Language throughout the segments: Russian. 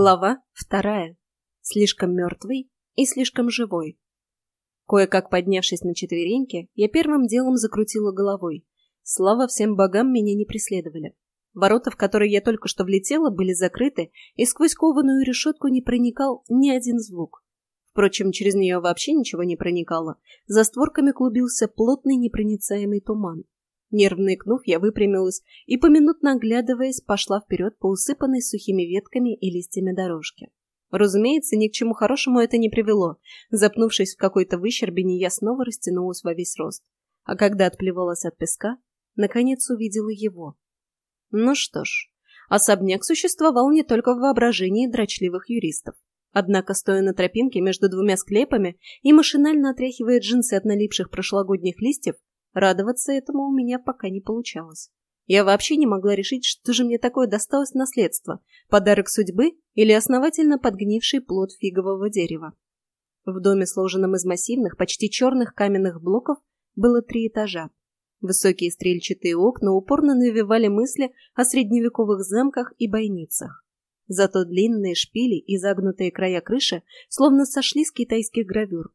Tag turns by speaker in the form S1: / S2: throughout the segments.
S1: Глава вторая. Слишком мертвый и слишком живой. Кое-как поднявшись на четвереньки, я первым делом закрутила головой. Слава всем богам меня не преследовали. Ворота, в которые я только что влетела, были закрыты, и сквозь кованую решетку не проникал ни один звук. Впрочем, через нее вообще ничего не проникало. За створками клубился плотный непроницаемый туман. Нервно икнув, я выпрямилась и, поминутно оглядываясь, пошла вперед по усыпанной сухими ветками и листьями дорожке. Разумеется, ни к чему хорошему это не привело. Запнувшись в какой-то выщербине, я снова растянулась во весь рост. А когда отплевалась от песка, наконец увидела его. Ну что ж, особняк существовал не только в воображении дрочливых юристов. Однако, стоя на тропинке между двумя склепами и машинально отряхивая джинсы от налипших прошлогодних листьев, Радоваться этому у меня пока не получалось. Я вообще не могла решить, что же мне такое досталось наследство, подарок судьбы или основательно подгнивший плод фигового дерева. В доме, сложенном из массивных, почти черных каменных блоков, было три этажа. Высокие стрельчатые окна упорно навевали мысли о средневековых замках и бойницах. Зато длинные шпили и загнутые края крыши словно сошли с китайских гравюр.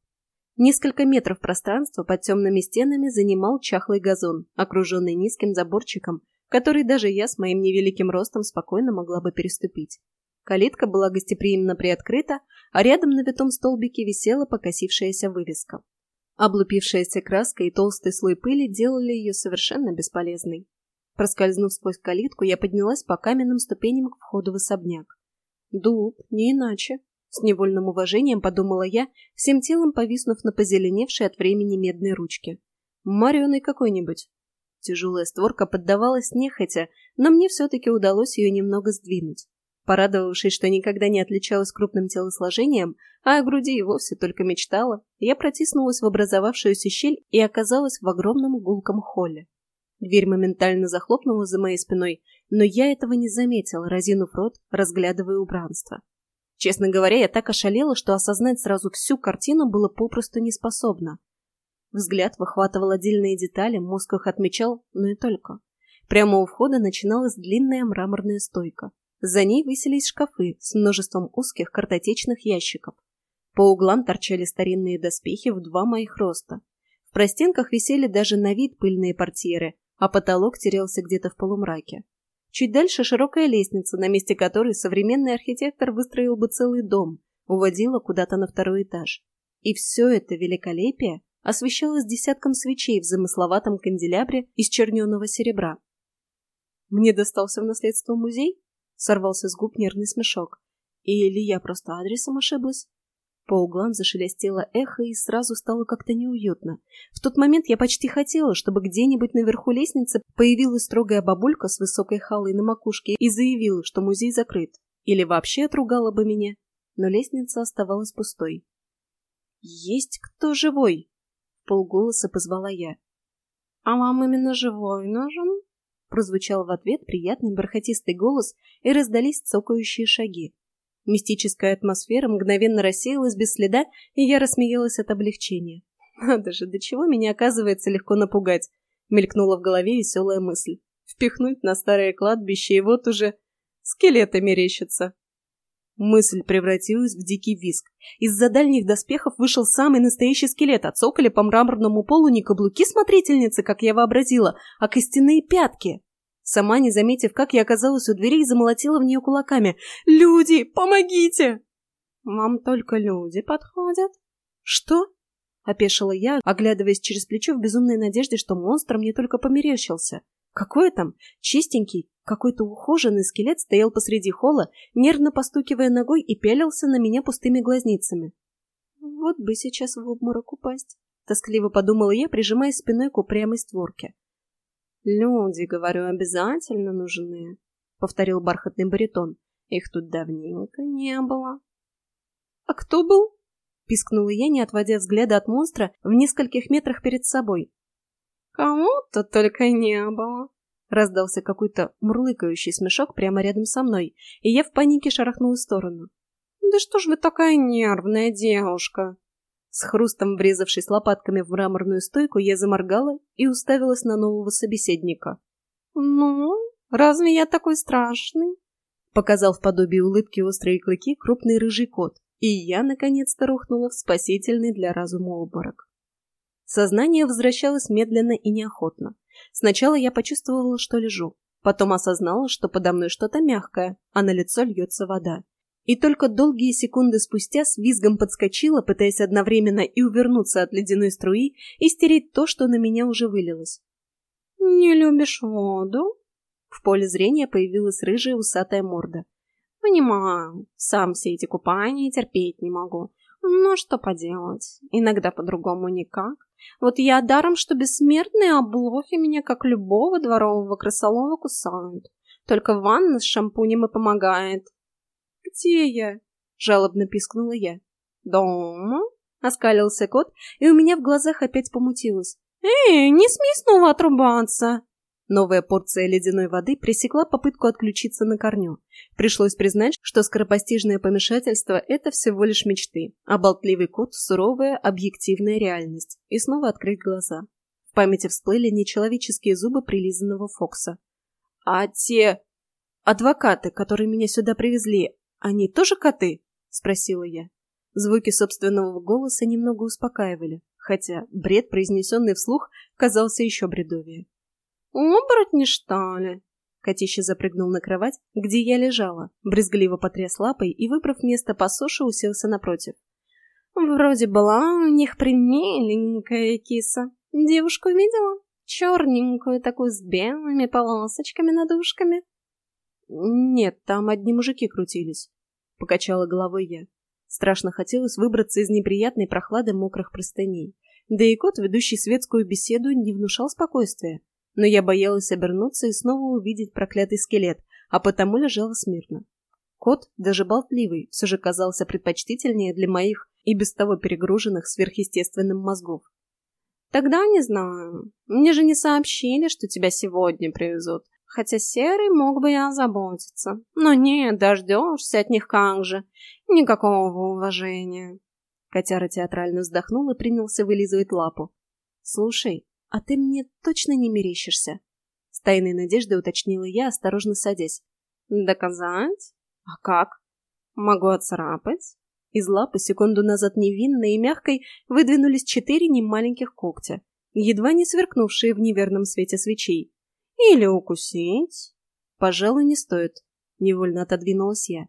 S1: Несколько метров пространства под темными стенами занимал чахлый газон, окруженный низким заборчиком, который даже я с моим невеликим ростом спокойно могла бы переступить. Калитка была гостеприимно приоткрыта, а рядом на витом столбике висела покосившаяся вывеска. Облупившаяся краска и толстый слой пыли делали ее совершенно бесполезной. Проскользнув сквозь калитку, я поднялась по каменным ступеням к входу в особняк. Дуб, не иначе. С невольным уважением подумала я, всем телом повиснув на позеленевшей от времени медной ручке. Марионой какой-нибудь. Тяжелая створка поддавалась нехотя, но мне все-таки удалось ее немного сдвинуть. Порадовавшись, что никогда не отличалась крупным телосложением, а о груди и вовсе только мечтала, я протиснулась в образовавшуюся щель и оказалась в огромном гулком холле. Дверь моментально захлопнулась за моей спиной, но я этого не заметила, разинув рот, разглядывая убранство. Честно говоря, я так ошалела, что осознать сразу всю картину было попросту неспособно. Взгляд выхватывал отдельные детали, мозг их отмечал, но и только. Прямо у входа начиналась длинная мраморная стойка. За ней высились шкафы с множеством узких картотечных ящиков. По углам торчали старинные доспехи в два моих роста. В простенках висели даже на вид пыльные портьеры, а потолок терялся где-то в полумраке. Чуть дальше широкая лестница, на месте которой современный архитектор выстроил бы целый дом, уводила куда-то на второй этаж. И все это великолепие освещалось десятком свечей в замысловатом канделябре из черненого серебра. «Мне достался в наследство музей?» — сорвался с губ нервный смешок. «Или я просто адресом ошиблась?» По углам зашелестело эхо и сразу стало как-то неуютно. В тот момент я почти хотела, чтобы где-нибудь наверху лестницы появилась строгая бабулька с высокой халой на макушке и заявила, что музей закрыт. Или вообще отругала бы меня. Но лестница оставалась пустой. «Есть кто живой?» — полголоса позвала я. «А вам именно живой нужен?» Прозвучал в ответ приятный бархатистый голос, и раздались цокающие шаги. Мистическая атмосфера мгновенно рассеялась без следа, и я рассмеялась от облегчения. «Надо же, до чего меня, оказывается, легко напугать!» — мелькнула в голове веселая мысль. «Впихнуть на старое кладбище, и вот уже скелеты мерещатся!» Мысль превратилась в дикий визг. Из-за дальних доспехов вышел самый настоящий скелет, отцокали по мраморному полу не каблуки смотрительницы, как я вообразила, а костяные пятки. Сама, не заметив, как я оказалась у двери замолотила в нее кулаками. «Люди, помогите!» «Вам только люди подходят?» «Что?» — опешила я, оглядываясь через плечо в безумной надежде, что монстр мне только померещился. Какой там? Чистенький, какой-то ухоженный скелет стоял посреди холла, нервно постукивая ногой и пялился на меня пустыми глазницами. «Вот бы сейчас в обморок упасть!» — тоскливо подумала я, прижимаясь спиной к упрямой створке. «Люди, говорю, обязательно нужны», — повторил бархатный баритон. «Их тут давненько не было». «А кто был?» — пискнула я, не отводя взгляда от монстра в нескольких метрах перед собой. «Кому-то только не было», — раздался какой-то мурлыкающий смешок прямо рядом со мной, и я в панике шарахнула в сторону. «Да что ж вы такая нервная девушка?» С хрустом врезавшись лопатками в мраморную стойку, я заморгала и уставилась на нового собеседника. «Ну, разве я такой страшный?» Показал в подобии улыбки острые клыки крупный рыжий кот, и я наконец-то рухнула в спасительный для разума обморок. Сознание возвращалось медленно и неохотно. Сначала я почувствовала, что лежу, потом осознала, что подо мной что-то мягкое, а на лицо льется вода. И только долгие секунды спустя с визгом подскочила, пытаясь одновременно и увернуться от ледяной струи, и стереть то, что на меня уже вылилось. «Не любишь воду?» В поле зрения появилась рыжая усатая морда. Понимаю, сам все эти купания терпеть не могу. Но что поделать, иногда по-другому никак. Вот я даром, что бессмертные облохи меня, как любого дворового крысолова, кусают. Только ванна с шампунем и помогает. «Где я?» — жалобно пискнула я. «Дома?» — оскалился кот, и у меня в глазах опять помутилось. «Эй, не смей снова отрубаться!» Новая порция ледяной воды пресекла попытку отключиться на корню. Пришлось признать, что скоропостижное помешательство – это всего лишь мечты, а болтливый кот – суровая, объективная реальность. И снова открыть глаза. В памяти всплыли нечеловеческие зубы прилизанного Фокса. «А те... адвокаты, которые меня сюда привезли, они тоже коты?» – спросила я. Звуки собственного голоса немного успокаивали, хотя бред, произнесенный вслух, казался еще бредовее. «Оборотни, что ли?» Котище запрыгнул на кровать, где я лежала, брезгливо потряс лапой и, выбрав место по суше, уселся напротив. «Вроде была у них примиленькая киса. Девушку видела? Черненькую такую, с белыми полосочками над ушками?» «Нет, там одни мужики крутились», — покачала головой я. Страшно хотелось выбраться из неприятной прохлады мокрых простыней. Да и кот, ведущий светскую беседу, не внушал спокойствия но я боялась обернуться и снова увидеть проклятый скелет, а потому лежала смирно. Кот, даже болтливый, все же казался предпочтительнее для моих и без того перегруженных сверхъестественным мозгов. «Тогда не знаю. Мне же не сообщили, что тебя сегодня привезут. Хотя Серый мог бы и озаботиться. Но нет, дождешься от них как же. Никакого уважения». Котяра театрально вздохнул и принялся вылизывать лапу. «Слушай, «А ты мне точно не мерещишься?» С тайной надеждой уточнила я, осторожно садясь. «Доказать? А как? Могу отцарапать?» Из лапы секунду назад невинной и мягкой выдвинулись четыре немаленьких когтя, едва не сверкнувшие в неверном свете свечей. «Или укусить?» «Пожалуй, не стоит», — невольно отодвинулась я.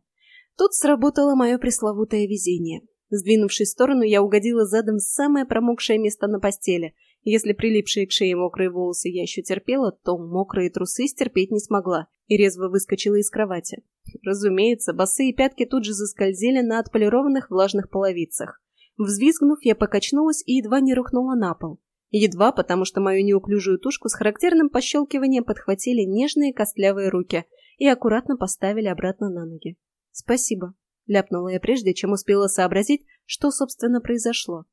S1: Тут сработало мое пресловутое везение. Сдвинувшись в сторону, я угодила задом в самое промокшее место на постели, если прилипшие к шее мокрые волосы я еще терпела, то мокрые трусы стерпеть не смогла и резво выскочила из кровати. Разумеется, босые пятки тут же заскользили на отполированных влажных половицах. Взвизгнув, я покачнулась и едва не рухнула на пол. Едва, потому что мою неуклюжую тушку с характерным пощелкиванием подхватили нежные костлявые руки и аккуратно поставили обратно на ноги. «Спасибо», — ляпнула я прежде, чем успела сообразить, что, собственно, произошло.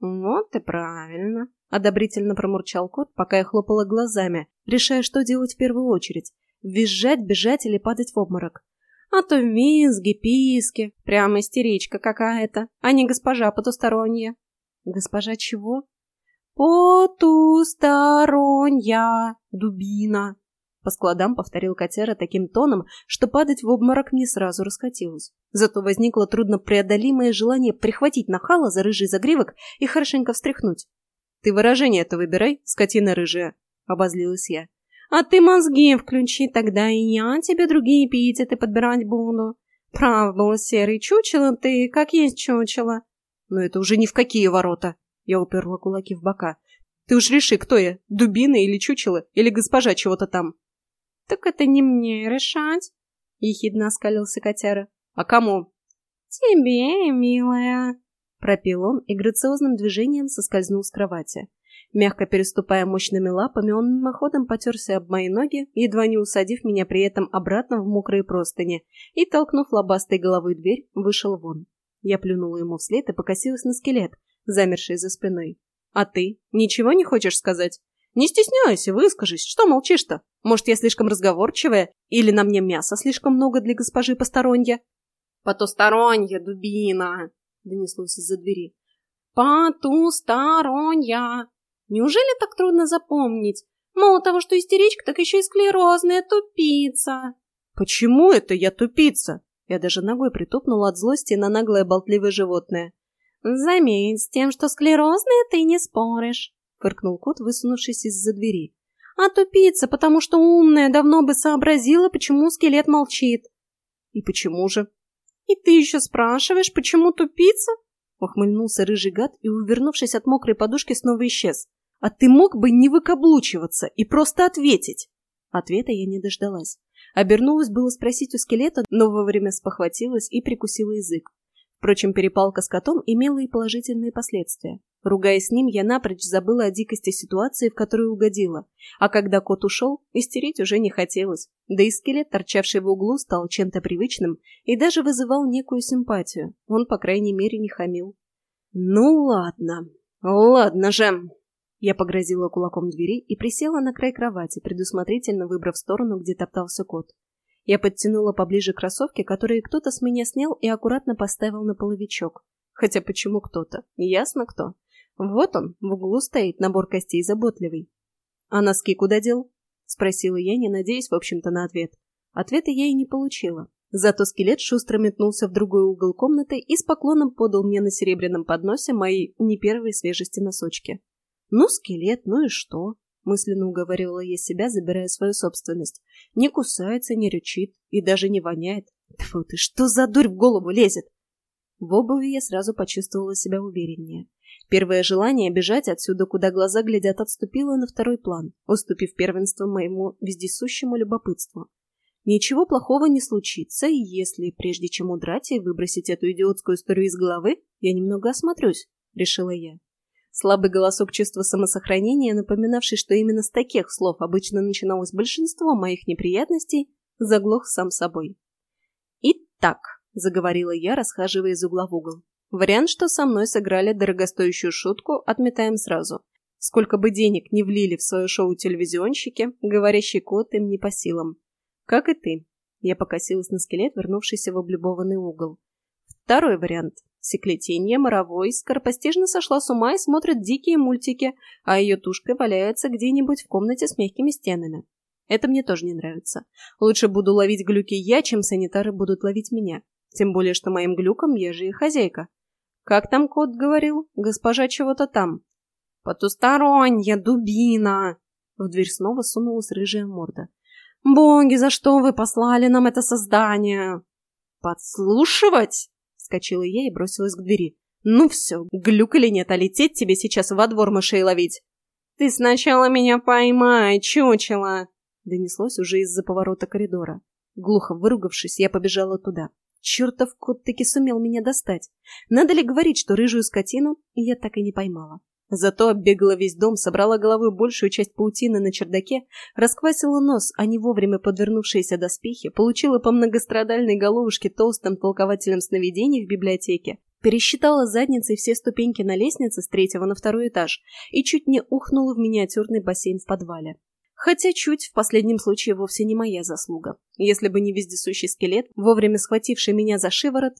S1: «Вот и правильно», — одобрительно промурчал кот, пока я хлопала глазами, решая, что делать в первую очередь — визжать, бежать или падать в обморок. А то визги, писки, прямо истеричка какая-то, а не госпожа потусторонняя. Госпожа чего? Потусторонняя дубина, по складам повторил котяра таким тоном, что падать в обморок мне сразу расхотелось. Зато возникло труднопреодолимое желание прихватить нахала за рыжий загривок и хорошенько встряхнуть. «Ты выражение это выбирай, скотина рыжая», — обозлилась я. «А ты мозги включи, тогда и я тебе другие эпитеты подбирать буду. Прав был серый чучело ты, как есть чучело». «Но это уже ни в какие ворота», — я уперла кулаки в бока. «Ты уж реши, кто я, дубина или чучело, или госпожа чего-то там». «Так это не мне решать», — ехидно оскалился котяра. «А кому?» «Тебе, милая», — пропил он и грациозным движением соскользнул с кровати. Мягко переступая мощными лапами, он мимоходом потерся об мои ноги, едва не усадив меня при этом обратно в мокрые простыни, и, толкнув лобастой головой дверь, вышел вон. Я плюнула ему вслед и покосилась на скелет, замерший за спиной. «А ты? Ничего не хочешь сказать?» Не стесняйся, выскажись. Что молчишь-то? Может, я слишком разговорчивая? Или на мне мяса слишком много для госпожи посторонья? Потусторонья, дубина, донеслось из-за двери. Потусторонья. Неужели так трудно запомнить? Мало того, что истеричка, так еще и склерозная тупица. «Почему это я тупица?» Я даже ногой притопнула от злости на наглое болтливое животное.
S2: «Заметь, с тем, что склерозные, ты не споришь», — фыркнул кот, высунувшись из-за двери. «А тупица, потому что умная давно бы сообразила, почему скелет молчит».
S1: «И почему же?»
S2: «И ты еще спрашиваешь, почему тупица?»
S1: Ухмыльнулся рыжий гад и, увернувшись от мокрой подушки, снова исчез. «А ты мог бы не выкаблучиваться и просто ответить?» Ответа я не дождалась. Обернулась было спросить у скелета, но вовремя спохватилась и прикусила язык. Впрочем, перепалка с котом имела и положительные последствия. Ругаясь с ним, я напрочь забыла о дикости ситуации, в которую угодила. А когда кот ушел, истерить уже не хотелось. Да и скелет, торчавший в углу, стал чем-то привычным и даже вызывал некую симпатию. Он, по крайней мере, не хамил. «Ну ладно, ладно же!» Я погрозила кулаком двери и присела на край кровати, предусмотрительно выбрав сторону, где топтался кот. Я подтянула поближе кроссовки, которые кто-то с меня снял и аккуратно поставил на половичок. Хотя почему кто-то? Ясно кто. Вот он, в углу стоит набор костей заботливый. «А носки куда дел?» — спросила я, не надеясь, в общем-то, на ответ. Ответа я и не получила. Зато скелет шустро метнулся в другой угол комнаты и с поклоном подал мне на серебряном подносе мои не первой свежести носочки. «Ну, скелет, ну и что?» — мысленно уговаривала я себя, забирая свою собственность. «Не кусается, не рычит и даже не воняет. Тьфу ты, что за дурь в голову лезет?» В обуви я сразу почувствовала себя увереннее. Первое желание бежать отсюда, куда глаза глядят, отступило на второй план, уступив первенство моему вездесущему любопытству. Ничего плохого не случится, если, прежде чем удрать и выбросить эту идиотскую историю из головы, я немного осмотрюсь, — решила я. Слабый голосок чувства самосохранения, напоминавший, что именно с таких слов обычно начиналось большинство моих неприятностей, заглох сам собой. «Итак», — заговорила я, расхаживая из угла в угол, Вариант, что со мной сыграли дорогостоящую шутку, отметаем сразу. Сколько бы денег не влили в свое шоу телевизионщики, говорящий кот им не по силам. Как и ты. Я покосилась на скелет, вернувшийся в облюбованный угол. Второй вариант. Секлетенье Моровой скоропостижно сошла с ума и смотрит дикие мультики, а ее тушка валяется где-нибудь в комнате с мягкими стенами. Это мне тоже не нравится. Лучше буду ловить глюки я, чем санитары будут ловить меня. Тем более, что моим глюком я же и хозяйка. Как там кот говорил? Госпожа чего-то там. Потусторонняя дубина! В дверь снова сунулась рыжая морда. «Боги, за что вы послали нам это создание?» «Подслушивать?» — вскочила я и бросилась к двери. «Ну все, глюк или нет, а лететь тебе сейчас во двор мышей ловить!» «Ты сначала меня поймай, чучело!» Донеслось уже из-за поворота коридора. Глухо выругавшись, я побежала туда. Чертов кот таки сумел меня достать. Надо ли говорить, что рыжую скотину я так и не поймала. Зато оббегала весь дом, собрала головой большую часть паутины на чердаке, расквасила нос, а не вовремя подвернувшиеся доспехи, получила по многострадальной головушке толстым толкователем сновидений в библиотеке, пересчитала задницей все ступеньки на лестнице с третьего на второй этаж и чуть не ухнула в миниатюрный бассейн в подвале. Хотя чуть в последнем случае вовсе не моя заслуга. Если бы не вездесущий скелет, вовремя схвативший меня за шиворот.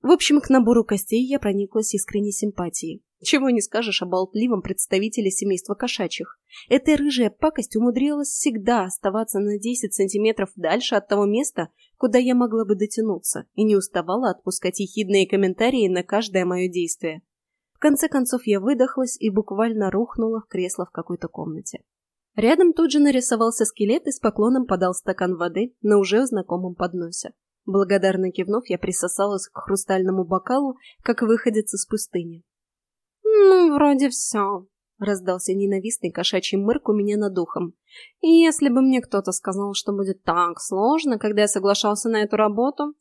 S1: В общем, к набору костей я прониклась искренней симпатией. Чего не скажешь о болтливом представителе семейства кошачьих. Эта рыжая пакость умудрилась всегда оставаться на 10 сантиметров дальше от того места, куда я могла бы дотянуться, и не уставала отпускать ехидные комментарии на каждое мое действие. В конце концов я выдохлась и буквально рухнула в кресло в какой-то комнате. Рядом тут же нарисовался скелет и с поклоном подал стакан воды на уже знакомом подносе. Благодарно кивнув, я присосалась к хрустальному бокалу, как выходец из пустыни. «Ну, вроде все», — раздался ненавистный кошачий мырк у меня над ухом. «Если бы мне кто-то сказал, что будет так сложно, когда я соглашался на эту работу...»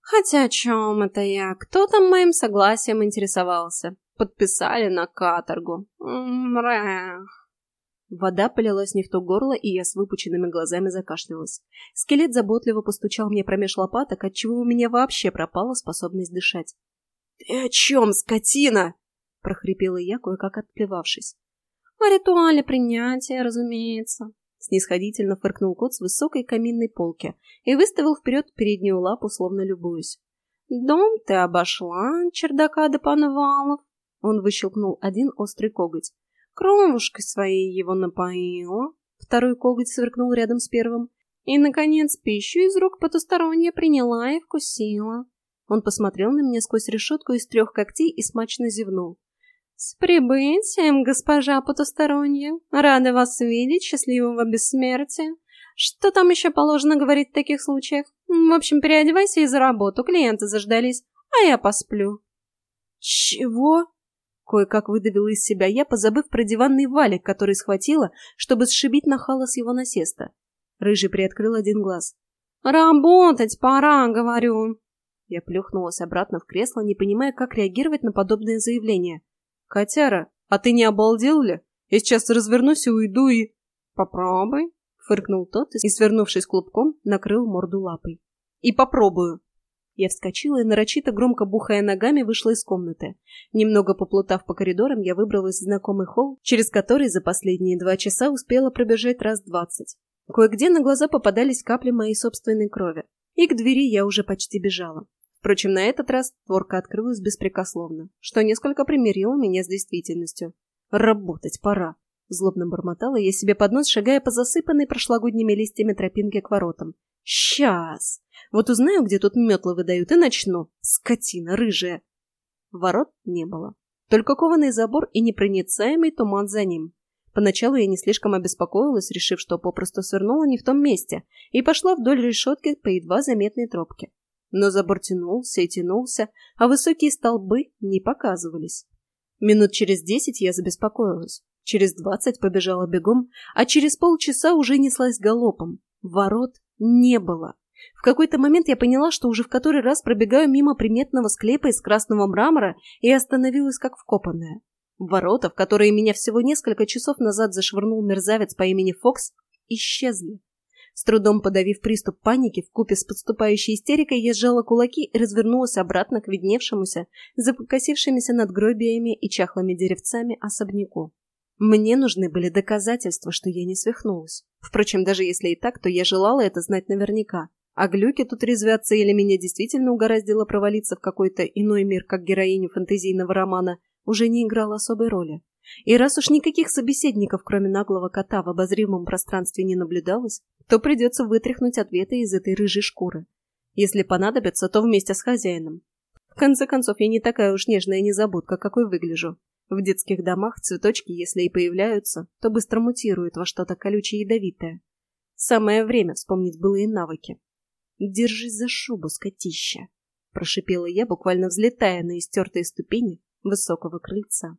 S1: «Хотя о чем это я? Кто там моим согласием интересовался? Подписали на каторгу. Мрэх!» Вода полилась не в то горло, и я с выпученными глазами закашлялась. Скелет заботливо постучал мне промеж лопаток, отчего у меня вообще пропала способность дышать. «Ты о чем, скотина?» — прохрипела я, кое-как отплевавшись. «О ритуале принятия, разумеется», — снисходительно фыркнул кот с высокой каминной полки и выставил вперед переднюю лапу, словно любуюсь. «Дом ты обошла, чердака до подвалов», — он выщелкнул один острый коготь. Кровушкой своей его напоила. Второй коготь сверкнул рядом с первым.
S2: И, наконец, пищу из рук потусторонняя приняла и вкусила.
S1: Он посмотрел на меня сквозь решетку из трех когтей и смачно зевнул.
S2: «С прибытием, госпожа потусторонняя! Рада вас видеть, счастливого бессмертия! Что там еще положено говорить в таких случаях? В общем, переодевайся и за работу, клиенты заждались, а я посплю».
S1: «Чего?» Кое-как выдавила из себя я, позабыв про диванный валик, который схватила, чтобы сшибить нахала с его насеста. Рыжий приоткрыл один глаз.
S2: «Работать пора, говорю!»
S1: Я плюхнулась обратно в кресло, не понимая, как реагировать на подобное заявление. «Котяра, а ты не обалдел ли? Я сейчас развернусь и уйду и...»
S2: «Попробуй», —
S1: фыркнул тот и, свернувшись клубком, накрыл морду лапой. «И попробую». Я вскочила и, нарочито громко бухая ногами, вышла из комнаты. Немного поплутав по коридорам, я выбралась в знакомый холл, через который за последние два часа успела пробежать раз двадцать. Кое-где на глаза попадались капли моей собственной крови, и к двери я уже почти бежала. Впрочем, на этот раз творка открылась беспрекословно, что несколько примирило меня с действительностью. «Работать пора!» Злобно бормотала я себе под нос, шагая по засыпанной прошлогодними листьями тропинке к воротам. «Сейчас! Вот узнаю, где тут метлы выдают, и начну. Скотина рыжая!» Ворот не было. Только кованый забор и непроницаемый туман за ним. Поначалу я не слишком обеспокоилась, решив, что попросту свернула не в том месте, и пошла вдоль решетки по едва заметной тропке но забор тянулся и тянулся, а высокие столбы не показывались. Минут через десять я забеспокоилась. Через двадцать побежала бегом, а через полчаса уже неслась галопом. Ворот не было. В какой-то момент я поняла, что уже в который раз пробегаю мимо приметного склепа из красного мрамора и остановилась как вкопанная. Ворота, в которые меня всего несколько часов назад зашвырнул мерзавец по имени Фокс, исчезли. С трудом подавив приступ паники, в купе с подступающей истерикой я сжала кулаки и развернулась обратно к видневшемуся, за покосившимися надгробиями и чахлыми деревцами особняку. Мне нужны были доказательства, что я не свихнулась. Впрочем, даже если и так, то я желала это знать наверняка. А глюки тут резвятся или меня действительно угораздило провалиться в какой-то иной мир, как героиню фэнтезийного романа, уже не играло особой роли. И раз уж никаких собеседников, кроме наглого кота, в обозримом пространстве не наблюдалось, то придется вытряхнуть ответы из этой рыжей шкуры. Если понадобится, то вместе с хозяином. В конце концов, я не такая уж нежная незабудка, какой выгляжу. В детских домах цветочки, если и появляются, то быстро мутируют во что-то колючее ядовитое. Самое время вспомнить былые навыки. «Держись за шубу, скотища!» – прошипела я, буквально взлетая на истертые ступени высокого крыльца.